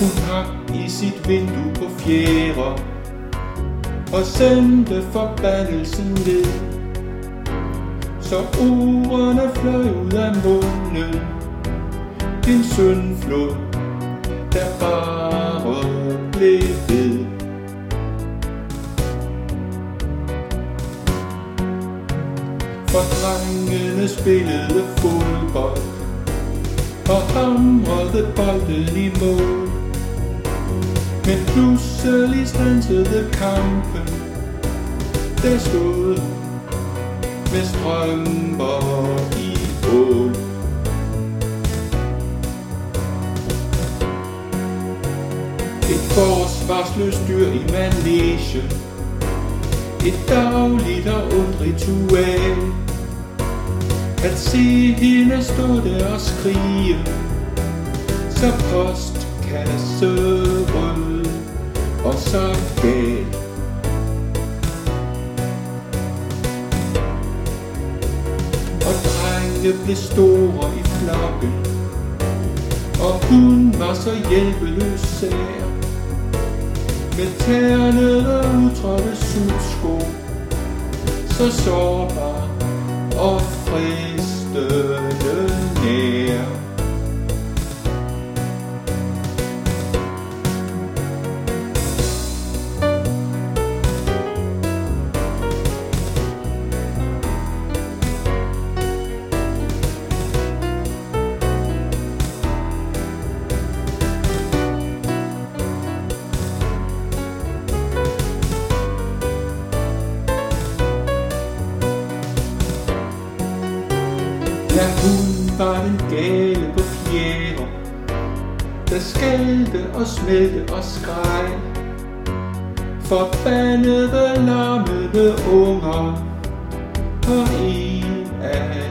Hun har i sit vindue på fjerde og sendte forbandelsen ned. Så ordene fløj ud af munden, en søndflod, der bare blev ved. For drengene spillede fodbold og hamrede bolden i mål. Men pludselig stansede kampen, der stod med strømper i ål. Et forsvarsløst dyr i manegen, et dagligt og ondt ritual. At se hende stå der og skrige, så postkasse rød og så gal. Og drengene blev store i flokken, og hun var så hjælpeløs sær. Med ternede udtrådte sudsko, så sårbar og fristende Ja, hun var den gale på fjerde, der skældte og smelte og skreg. Forbandede lammede unger, på en af